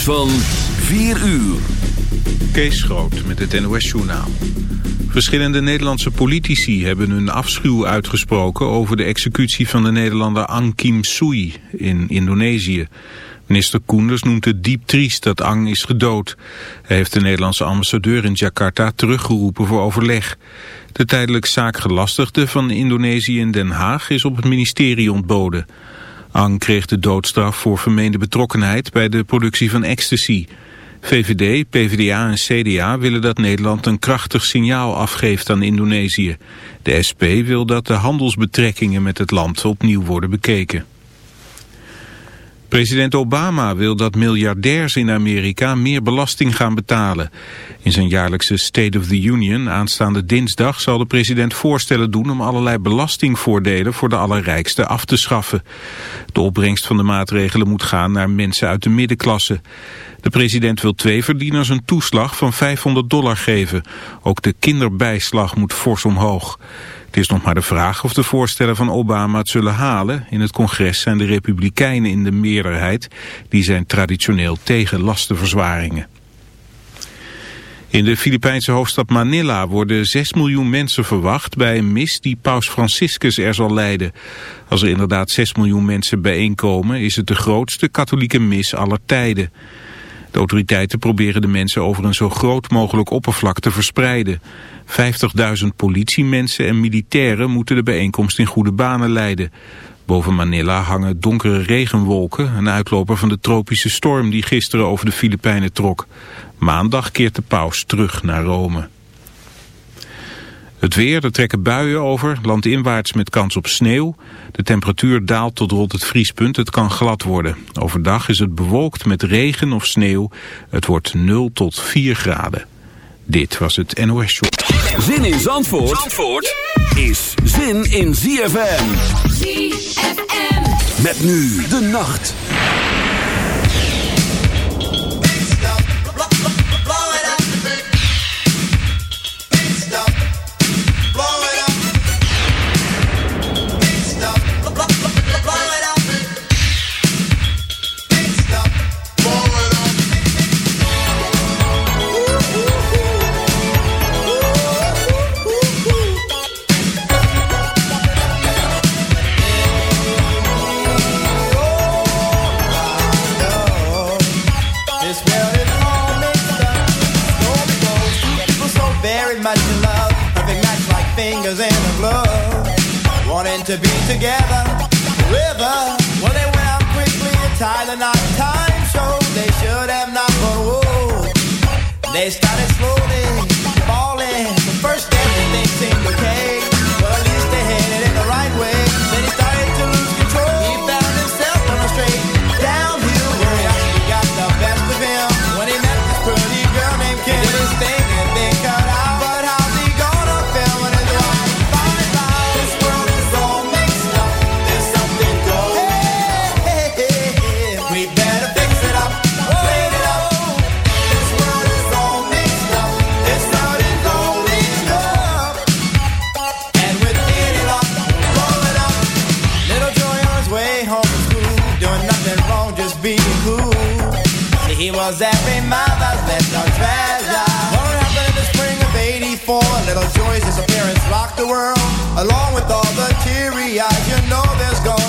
van 4 uur. Kees Groot met het NOS-journaal. Verschillende Nederlandse politici hebben hun afschuw uitgesproken... over de executie van de Nederlander Ang Kim Sui in Indonesië. Minister Koenders noemt het diep triest dat Ang is gedood. Hij heeft de Nederlandse ambassadeur in Jakarta teruggeroepen voor overleg. De tijdelijk zaakgelastigde van Indonesië in Den Haag is op het ministerie ontboden. Ang kreeg de doodstraf voor vermeende betrokkenheid bij de productie van ecstasy. VVD, PvdA en CDA willen dat Nederland een krachtig signaal afgeeft aan Indonesië. De SP wil dat de handelsbetrekkingen met het land opnieuw worden bekeken. President Obama wil dat miljardairs in Amerika meer belasting gaan betalen. In zijn jaarlijkse State of the Union aanstaande dinsdag zal de president voorstellen doen om allerlei belastingvoordelen voor de allerrijkste af te schaffen. De opbrengst van de maatregelen moet gaan naar mensen uit de middenklasse. De president wil twee verdieners een toeslag van 500 dollar geven. Ook de kinderbijslag moet fors omhoog. Het is nog maar de vraag of de voorstellen van Obama het zullen halen. In het congres zijn de republikeinen in de meerderheid. Die zijn traditioneel tegen lastenverzwaringen. In de Filipijnse hoofdstad Manila worden 6 miljoen mensen verwacht bij een mis die paus Franciscus er zal leiden. Als er inderdaad 6 miljoen mensen bijeenkomen is het de grootste katholieke mis aller tijden. De autoriteiten proberen de mensen over een zo groot mogelijk oppervlak te verspreiden. 50.000 politiemensen en militairen moeten de bijeenkomst in goede banen leiden. Boven Manila hangen donkere regenwolken, een uitloper van de tropische storm die gisteren over de Filipijnen trok. Maandag keert de paus terug naar Rome. Het weer, er trekken buien over, landinwaarts met kans op sneeuw. De temperatuur daalt tot rond het vriespunt, het kan glad worden. Overdag is het bewolkt met regen of sneeuw. Het wordt 0 tot 4 graden. Dit was het NOS Show. Zin in Zandvoort, Zandvoort is zin in ZFM. ZFM. Met nu de nacht. To be together. River, well, they went out quickly tie the knot. Time showed they should have not, but whoa. They started slowly he was every mother's little treasure. What happened in the spring of '84? Little Joy's disappearance rocked the world, along with all the teary eyes. You know there's gonna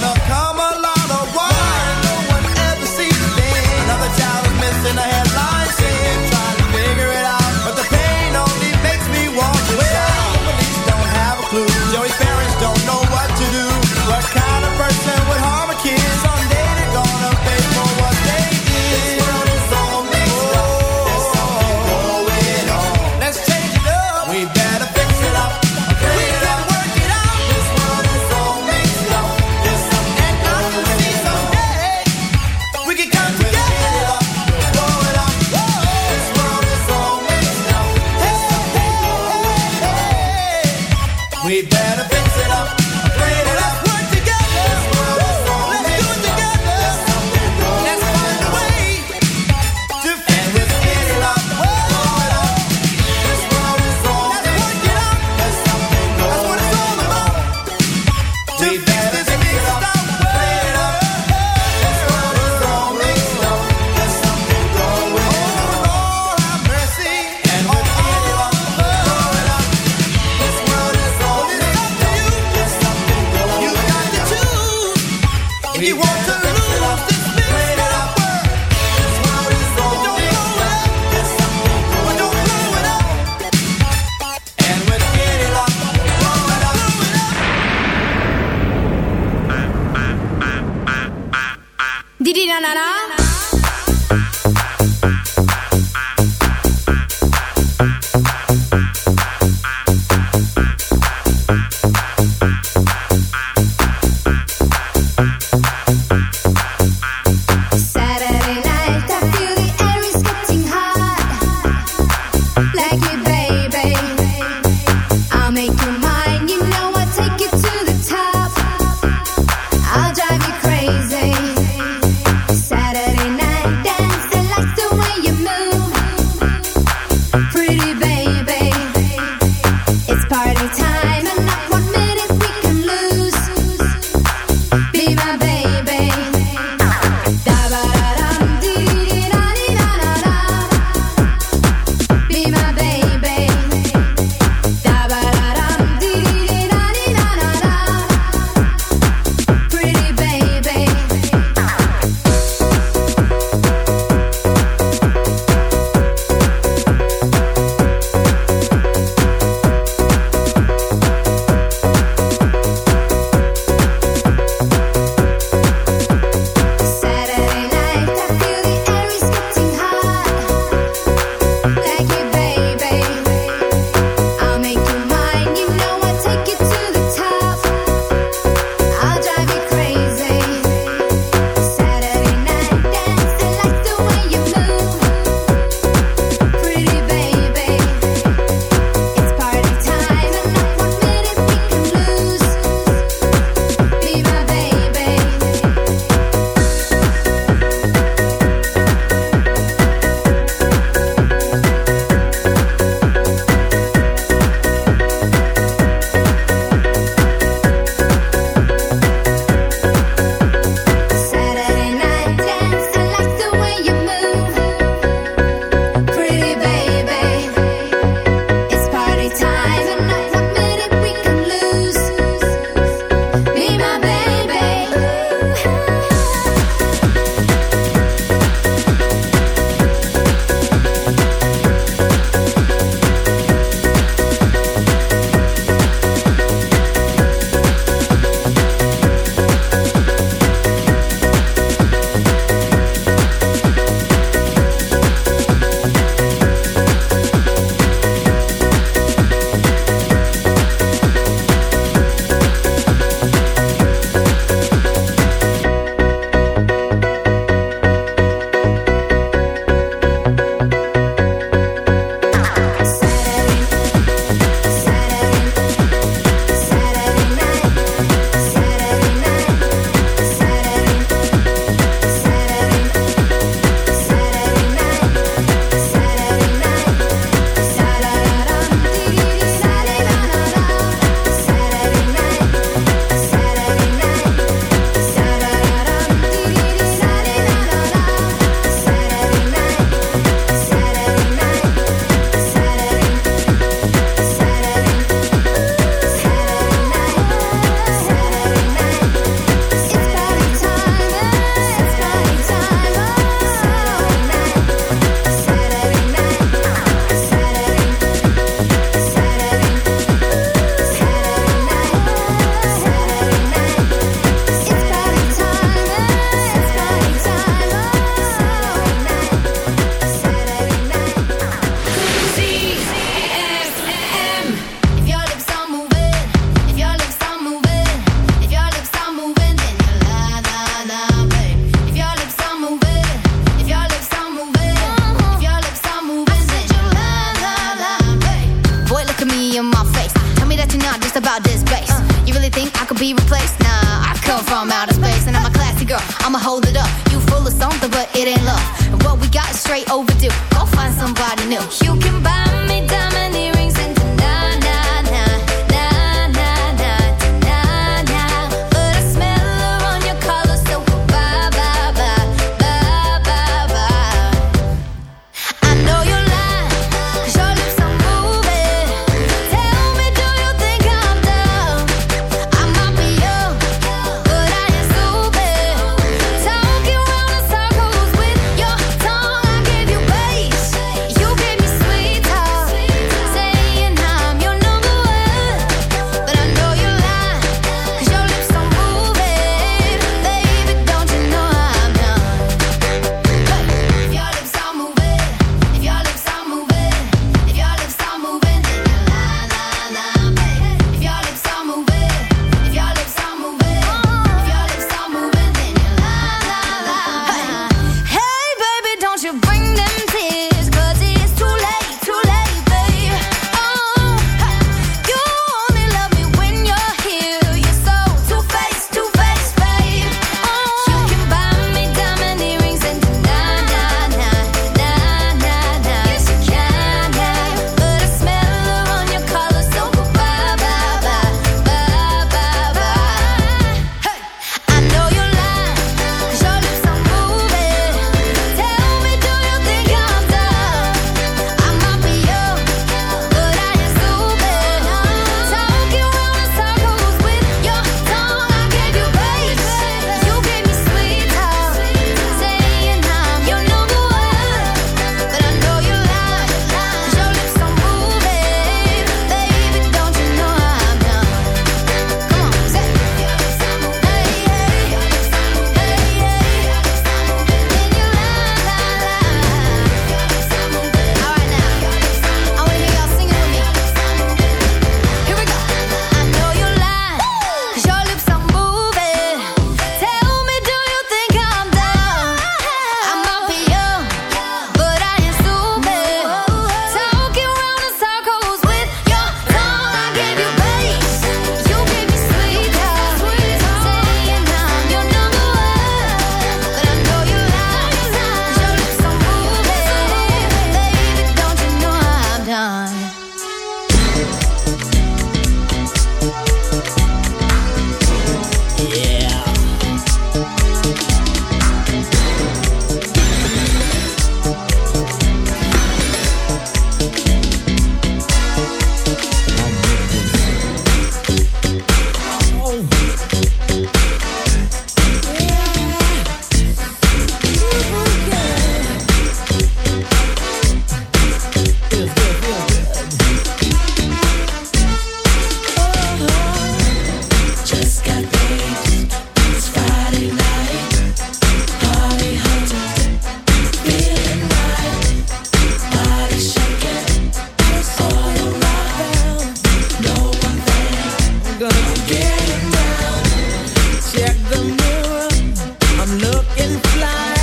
I'ma hold it up. You full of something, but it ain't love. And what we got is straight overdue. Go find somebody new. You can buy Check the mirror, I'm looking fly.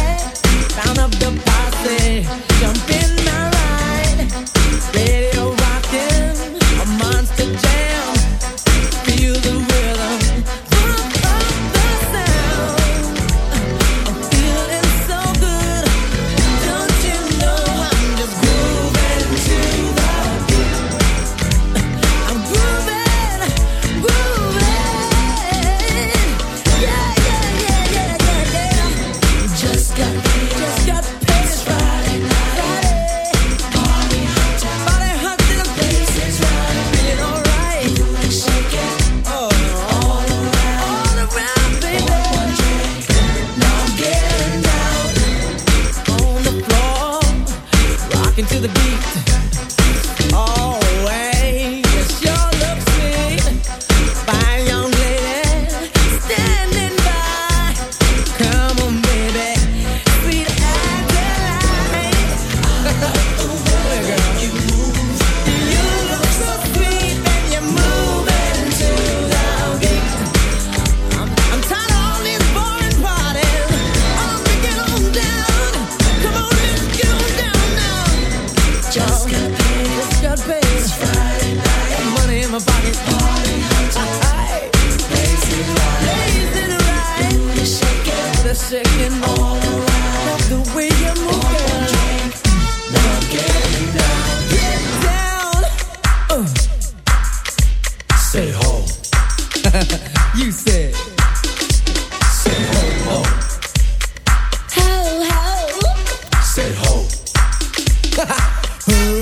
Ha ha.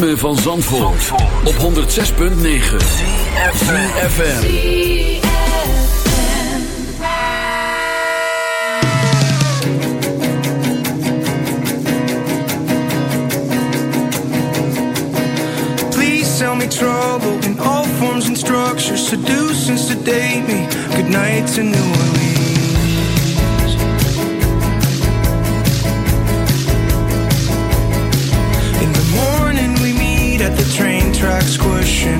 ritme van Zandvoort, op 106.9 CFFM Please tell me trouble in all forms and structures. Seduce and sedate me, good night to New Orleans. question.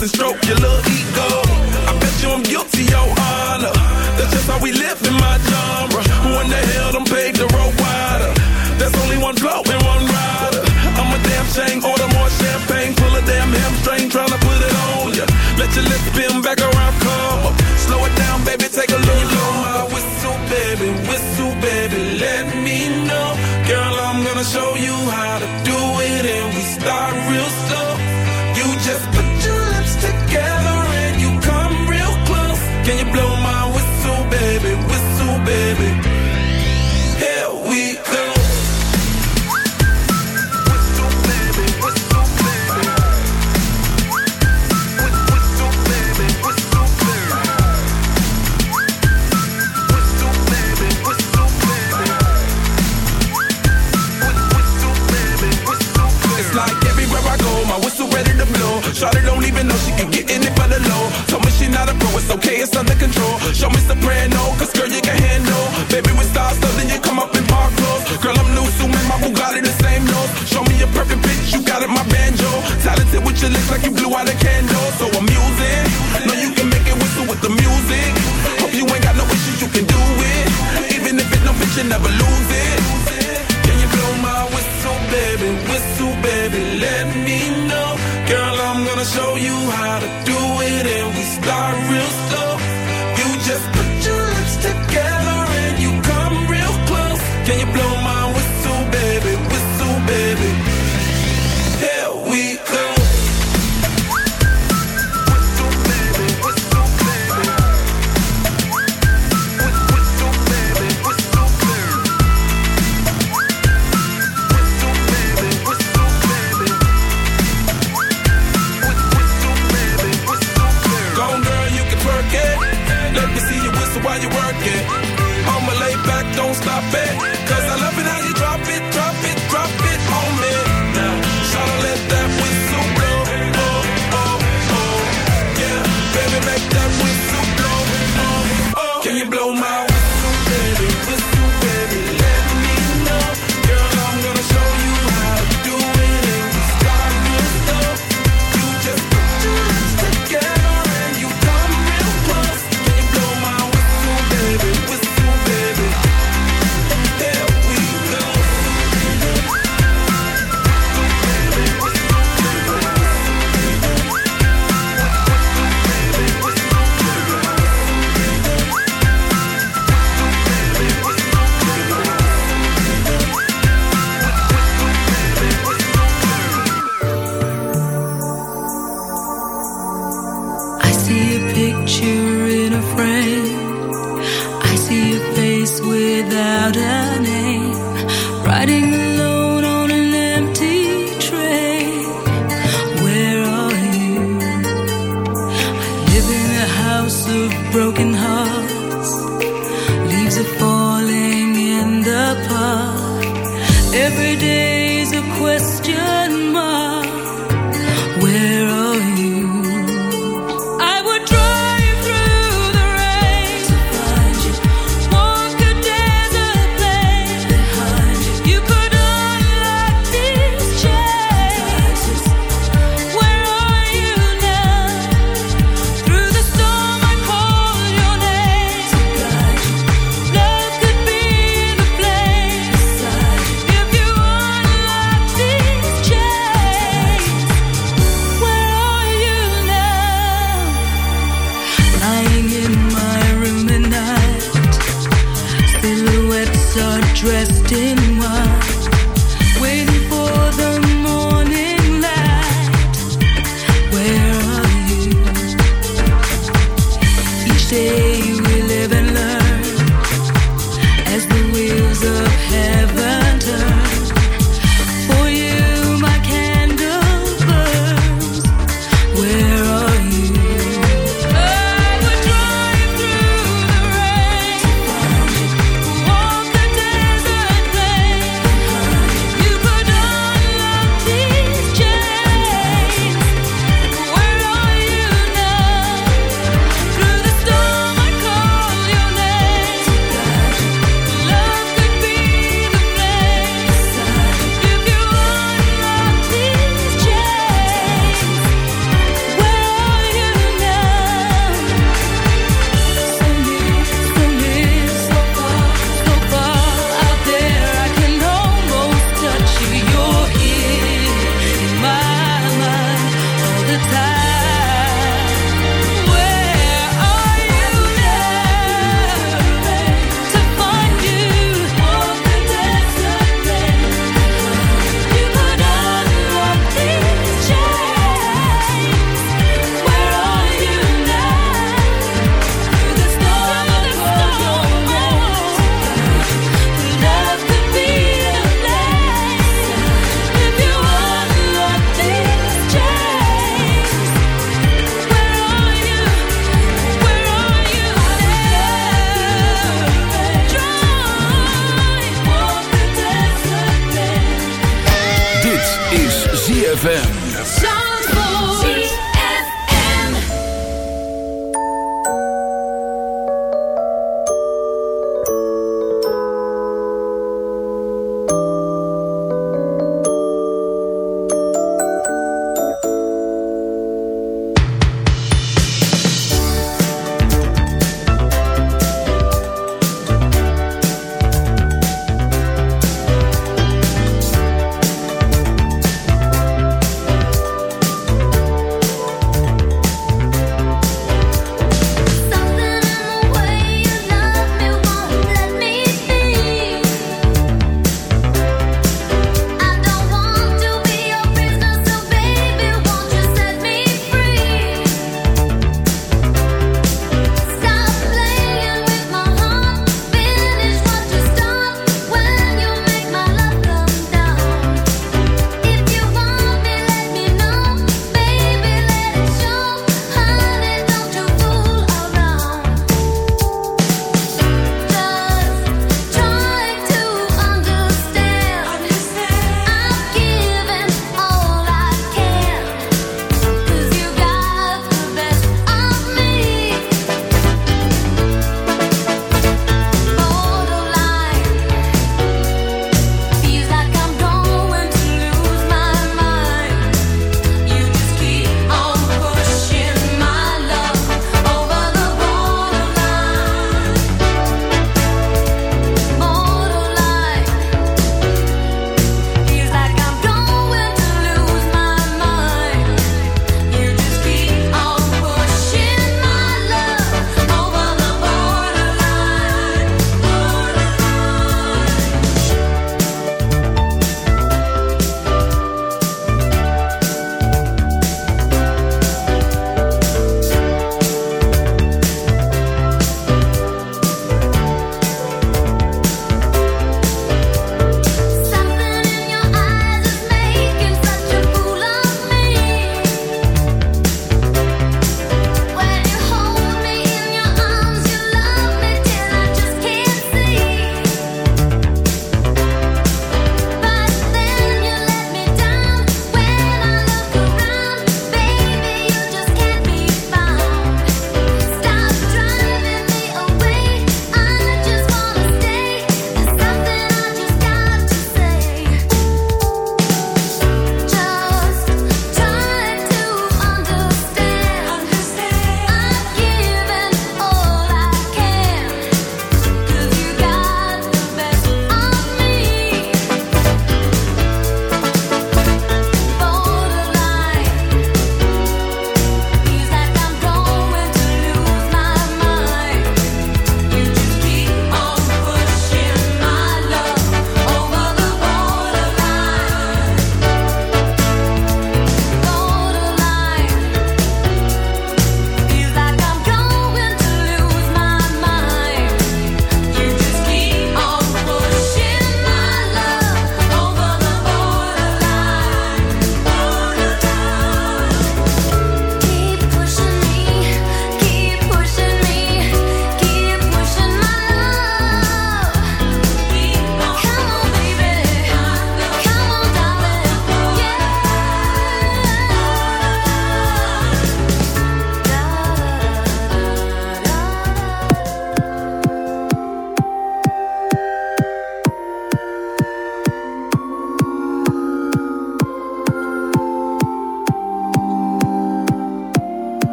and stroke your little ego. I bet you I'm guilty, your honor. That's just how we live in my genre. Who in the hell? She looks like you blew out a candle, so I'm